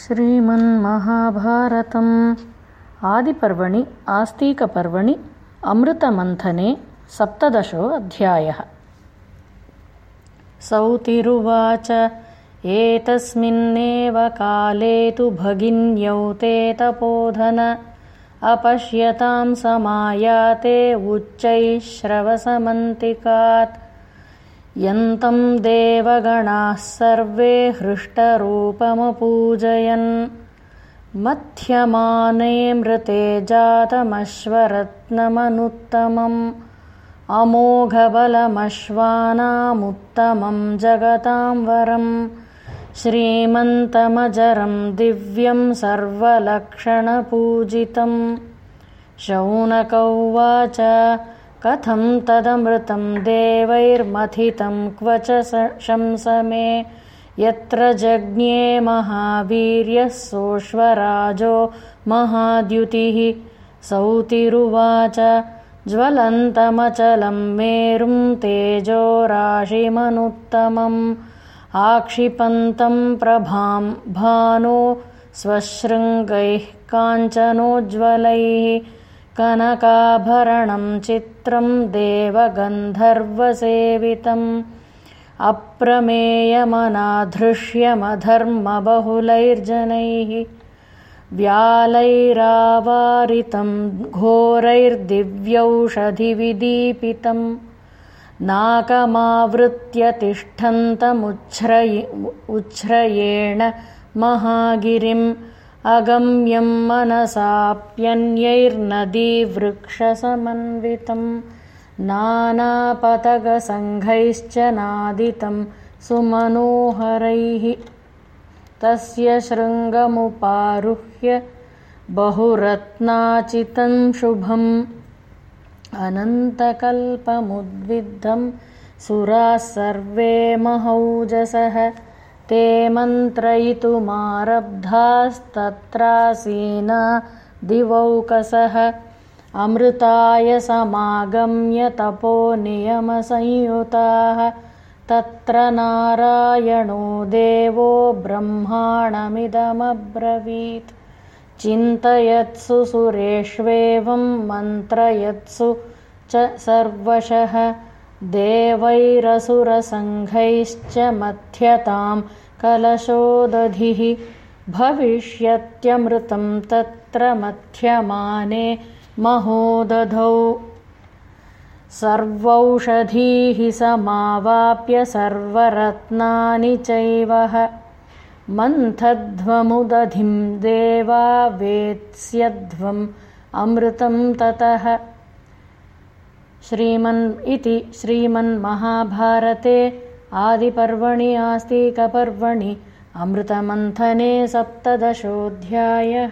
श्रीमन्महाभारतम्। आदिपर्वणि आस्तीकपर्वणि अमृतमन्थने सप्तदशो अध्यायः। सौतिरुवाच एतस्मिन्नेव काले तु भगिन्यौ ते तपोधन। अपश्यतां समायाते उच्चैः श्रवसमन्तिकात् यन्तं देवगणाः सर्वे हृष्टरूपमपूजयन्। मथ्यमाने मृते जातमश्वरत्नमनुत्तमम्। अमोघबलमश्वानामुत्तमं जगतां वरम् श्रीमन्तमजरं दिव्यं सर्वलक्षणपूजितम्। शौनक उवाच कथं तदमृतं देवैर्मथितं क्व च शंसमे यत्र जज्ञे महावीर्यः सोऽश्वराजो महाद्युतिः। सौतिरुवाच ज्वलन्तमचलं मेरुं तेजोराशिमनुत्तमम्। आक्षिपन्तं प्रभां भानो स्वशृङ्गैः काञ्चनोज्ज्वलैः कनकाभरणं चित्रं देवगन्धर्वसेवितम्। अप्रमेयमनाधृष्यमधर्मबहुलैर्जनैः। व्यालैरावारितं घोरैर्दिव्यौषधिविदीपितं नाकमावृत्य उच्छ्रयेण महागिरिम् अगम्यं मनसाप्यन्यैर्नदीवृक्षसमन्वितं नानापतगसङ्घैश्च नादितं सुमनोहरैः। तस्य शृङ्गमुपारुह्य बहुरत्नाचितं शुभम् अनन्तकल्पमुद्विद्धं सुराः सर्वे महौजसः ते मन्त्रयितुमारब्धास्तत्रासीना दिवौकसः। अमृताय समागम्य तपो नियमसंयुताः। तत्र नारायणो देवो ब्रह्माणमिदमब्रवीत्। चिन्तयत्सु सुरेष्वेवं मन्त्रयत्सु च सर्वशः देवैरसुरसङ्घैश्च मथ्यतां कलशोदधिः भविष्यत्यमृतं तत्र मथ्यमाने महोदधौ। सर्वौषधीः समावाप्य सर्वरत्नानि चैवः। मन्थध्वमुदधिं देवा वेत्स्यध्वम् अमृतं ततः श्रीमन् इति श्रीमन्महाभारते आदिपर्वणि आस्तिकपर्वणि अमृतमन्थने सप्तदशोऽध्यायः